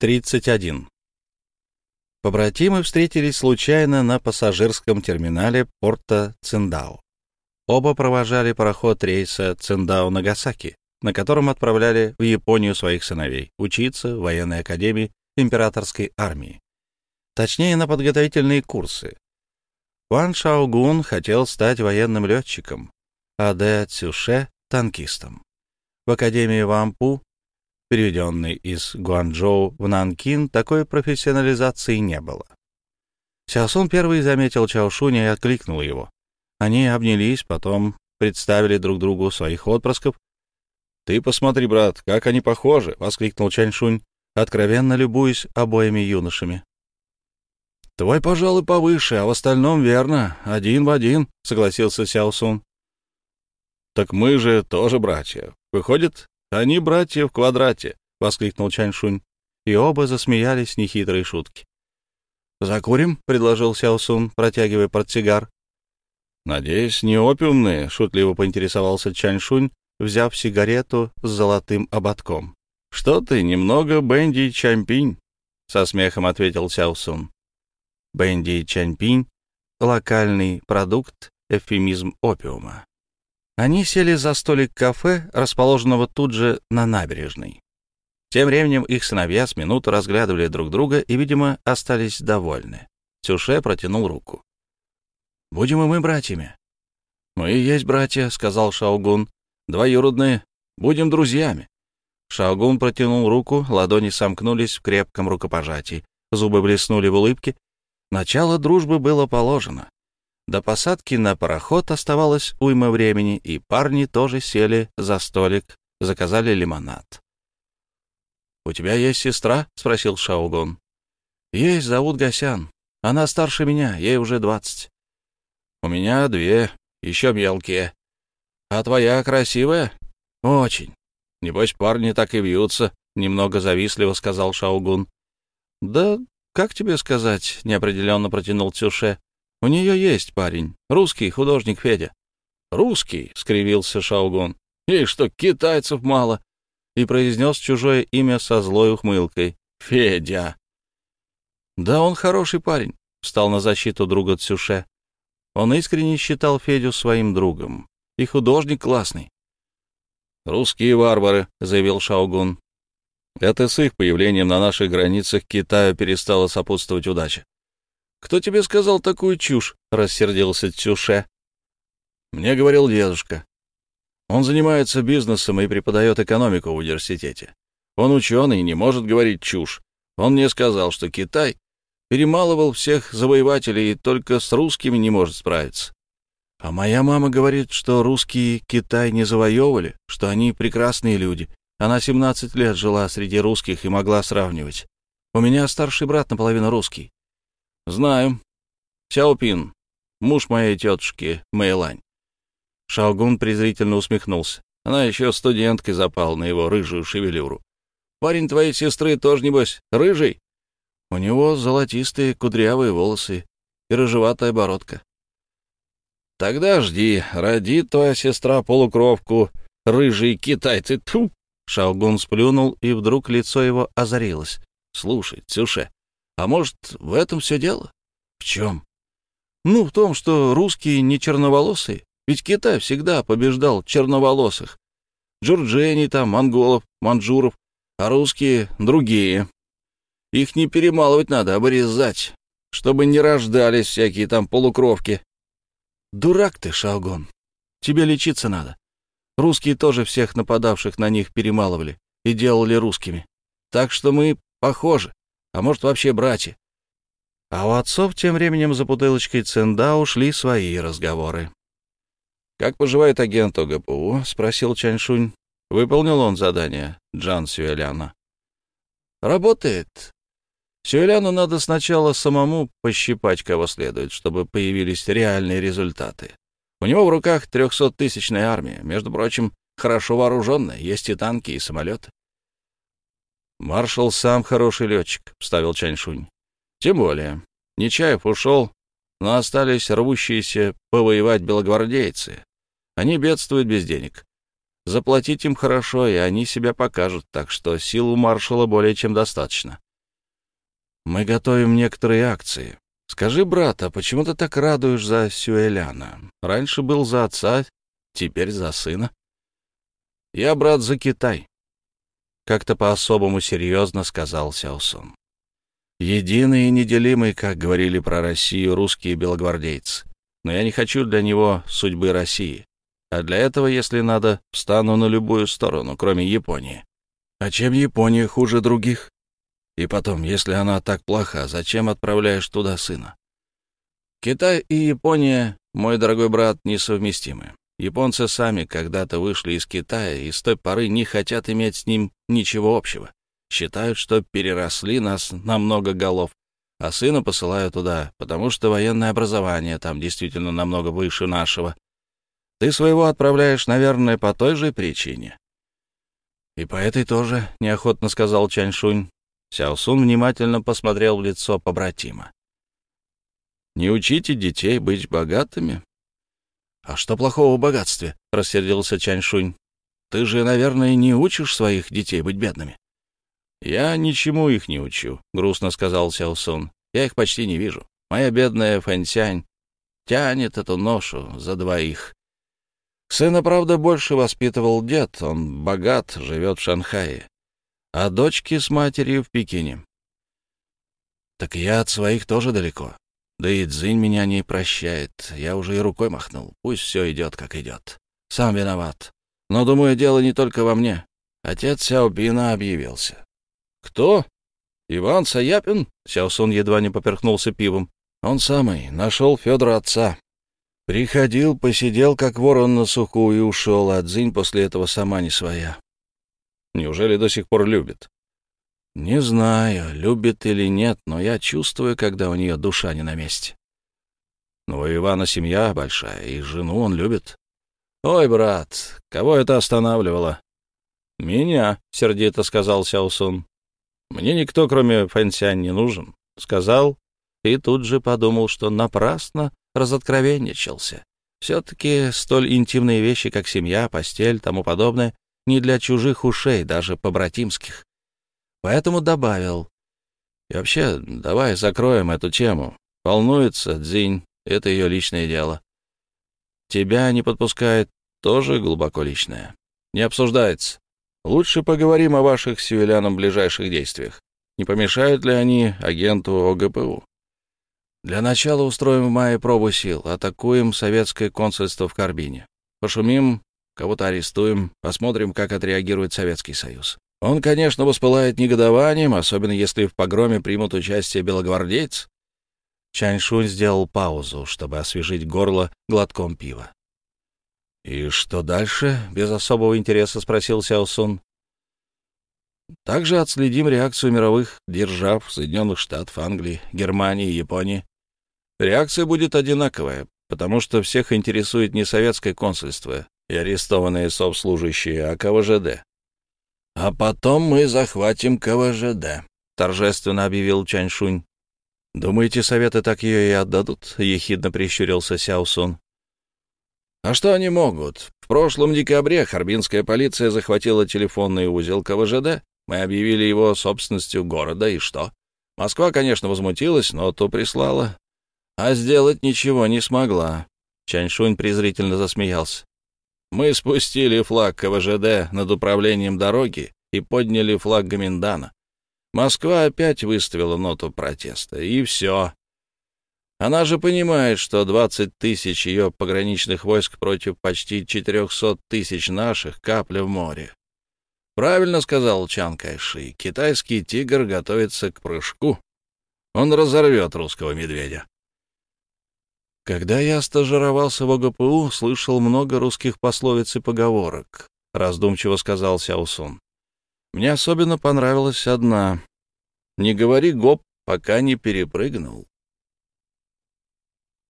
31. Побратимы встретились случайно на пассажирском терминале порта Циндао. Оба провожали пароход рейса Циндао-Нагасаки, на котором отправляли в Японию своих сыновей учиться в военной академии императорской армии. Точнее, на подготовительные курсы. Ван Шаогун хотел стать военным летчиком, а Дэ Цюше — танкистом. В академии Вампу переведенный из Гуанчжоу в Нанкин, такой профессионализации не было. Сяосун первый заметил Чаошуня и откликнул его. Они обнялись, потом представили друг другу своих отпрысков. «Ты посмотри, брат, как они похожи!» — воскликнул Чаньшунь, откровенно любуясь обоими юношами. «Твой, пожалуй, повыше, а в остальном верно, один в один», — согласился Сяосун. «Так мы же тоже братья. Выходит, «Они братья в квадрате!» — воскликнул Чаньшунь. И оба засмеялись нехитрой шутки. «Закурим?» — предложил Сяосун, протягивая портсигар. «Надеюсь, не опиумные?» — шутливо поинтересовался Чаньшунь, взяв сигарету с золотым ободком. «Что ты, немного бенди и чампинь?» — со смехом ответил Сяосун. Бенди и локальный продукт, эвфемизм опиума. Они сели за столик кафе, расположенного тут же на набережной. Тем временем их сыновья с минуту разглядывали друг друга и, видимо, остались довольны. Цюше протянул руку. «Будем и мы братьями». «Мы и есть братья», — сказал Шаугун. «Двоюродные. Будем друзьями». Шаугун протянул руку, ладони сомкнулись в крепком рукопожатии, зубы блеснули в улыбке. Начало дружбы было положено. До посадки на пароход оставалось уйма времени, и парни тоже сели за столик, заказали лимонад. «У тебя есть сестра?» — спросил Шаугон. «Есть, зовут Гасян. Она старше меня, ей уже двадцать». «У меня две, еще мелкие. А твоя красивая?» «Очень. Небось, парни так и вьются», — немного завистливо сказал Шаугун. «Да как тебе сказать?» — неопределенно протянул Цюше. У нее есть парень, русский художник Федя. «Русский?» — скривился Шаугун. «Ей что, китайцев мало?» И произнес чужое имя со злой ухмылкой. «Федя!» «Да, он хороший парень», — встал на защиту друга Цюше. Он искренне считал Федю своим другом. И художник классный. «Русские варвары», — заявил Шаугун. «Это с их появлением на наших границах Китаю перестала сопутствовать удача. «Кто тебе сказал такую чушь?» — рассердился Цюше. «Мне говорил дедушка. Он занимается бизнесом и преподает экономику в университете. Он ученый и не может говорить чушь. Он мне сказал, что Китай перемалывал всех завоевателей и только с русскими не может справиться. А моя мама говорит, что русские Китай не завоевывали, что они прекрасные люди. Она 17 лет жила среди русских и могла сравнивать. У меня старший брат наполовину русский. «Знаю. Сяопин, муж моей тетушки Мэйлань». Шаогун презрительно усмехнулся. Она еще студенткой запал на его рыжую шевелюру. «Парень твоей сестры тоже, небось, рыжий?» «У него золотистые кудрявые волосы и рыжеватая бородка». «Тогда жди, родит твоя сестра полукровку, рыжий китайцы, тьфу!» Шаогун сплюнул, и вдруг лицо его озарилось. «Слушай, Цюше, а может, в этом все дело? В чем? Ну, в том, что русские не черноволосые. Ведь Китай всегда побеждал черноволосых. Джорджини там, монголов, манжуров, а русские — другие. Их не перемалывать надо, вырезать, чтобы не рождались всякие там полукровки. Дурак ты, Шалгон. Тебе лечиться надо. Русские тоже всех нападавших на них перемалывали и делали русскими. Так что мы похожи а может, вообще братья. А у отцов тем временем за бутылочкой цинда ушли свои разговоры. «Как поживает агент ОГПУ?» — спросил Чаньшунь. Выполнил он задание Джан Сюэляна. «Работает. Сюэляну надо сначала самому пощипать кого следует, чтобы появились реальные результаты. У него в руках трехсоттысячная армия, между прочим, хорошо вооруженная, есть и танки, и самолеты. «Маршал сам хороший летчик», — вставил Чаньшунь. «Тем более. Нечаев ушел, но остались рвущиеся повоевать белогвардейцы. Они бедствуют без денег. Заплатить им хорошо, и они себя покажут, так что сил у маршала более чем достаточно. Мы готовим некоторые акции. Скажи, брат, а почему ты так радуешь за Сюэляна? Раньше был за отца, теперь за сына. Я, брат, за Китай. Как-то по-особому серьезно сказал Сяосун. Единый и неделимый, как говорили про Россию русские белогвардейцы. Но я не хочу для него судьбы России. А для этого, если надо, встану на любую сторону, кроме Японии. А чем Япония хуже других? И потом, если она так плоха, зачем отправляешь туда сына? Китай и Япония, мой дорогой брат, несовместимы. Японцы сами когда-то вышли из Китая и с той поры не хотят иметь с ним ничего общего. Считают, что переросли нас на много голов, а сына посылаю туда, потому что военное образование там действительно намного выше нашего. Ты своего отправляешь, наверное, по той же причине. И по этой тоже, — неохотно сказал Чаньшунь. Сяосун внимательно посмотрел в лицо побратима. «Не учите детей быть богатыми?» «А что плохого в богатстве?» — рассердился Чаньшунь. «Ты же, наверное, не учишь своих детей быть бедными?» «Я ничему их не учу», — грустно сказал Сяосун. «Я их почти не вижу. Моя бедная Фэнсянь тянет эту ношу за двоих. Сына, правда, больше воспитывал дед, он богат, живет в Шанхае а дочки с матерью в Пекине. Так я от своих тоже далеко. Да и Цзинь меня не прощает. Я уже и рукой махнул. Пусть все идет, как идет. Сам виноват. Но, думаю, дело не только во мне. Отец Сяопина объявился. «Кто? Иван Саяпин?» Сяосун едва не поперхнулся пивом. «Он самый. Нашел Федора отца. Приходил, посидел, как ворон на сухую, и ушел, а Дзинь после этого сама не своя. Неужели до сих пор любит? Не знаю, любит или нет, но я чувствую, когда у нее душа не на месте. Но у Ивана семья большая, и жену он любит. Ой, брат, кого это останавливало? Меня, — сердито сказал Сяосун. Мне никто, кроме Фэнсянь, не нужен. Сказал, и тут же подумал, что напрасно разоткровенничался. Все-таки столь интимные вещи, как семья, постель, тому подобное, не для чужих ушей, даже побратимских. Поэтому добавил. И вообще, давай закроем эту тему. Волнуется Дзинь, это ее личное дело. Тебя не подпускает, тоже глубоко личное. Не обсуждается. Лучше поговорим о ваших с Юлианом ближайших действиях. Не помешают ли они агенту ОГПУ? Для начала устроим в мае пробу сил, атакуем советское консульство в Карбине. Пошумим Кого-то арестуем, посмотрим, как отреагирует Советский Союз. Он, конечно, воспылает негодованием, особенно если в погроме примут участие белогвардейцы. Чаньшунь сделал паузу, чтобы освежить горло глотком пива. «И что дальше?» — без особого интереса спросил Сяосун. «Также отследим реакцию мировых держав Соединенных Штатов, Англии, Германии Японии. Реакция будет одинаковая, потому что всех интересует не советское консульство, и арестованные совслужащие, а КВЖД. «А потом мы захватим КВЖД», — торжественно объявил Чаньшунь. «Думаете, советы так ее и отдадут?» — ехидно прищурился Сяосун. «А что они могут? В прошлом декабре Харбинская полиция захватила телефонный узел КВЖД. Мы объявили его собственностью города, и что? Москва, конечно, возмутилась, но то прислала. А сделать ничего не смогла». Чаньшунь презрительно засмеялся. Мы спустили флаг КВЖД над управлением дороги и подняли флаг Гаминдана. Москва опять выставила ноту протеста, и все. Она же понимает, что 20 тысяч ее пограничных войск против почти 400 тысяч наших — капля в море. Правильно сказал Чан Кайши, китайский тигр готовится к прыжку. Он разорвет русского медведя. Когда я стажировался в ОГПУ, слышал много русских пословиц и поговорок, — раздумчиво сказал Сяосун. Мне особенно понравилась одна. «Не говори гоп, пока не перепрыгнул».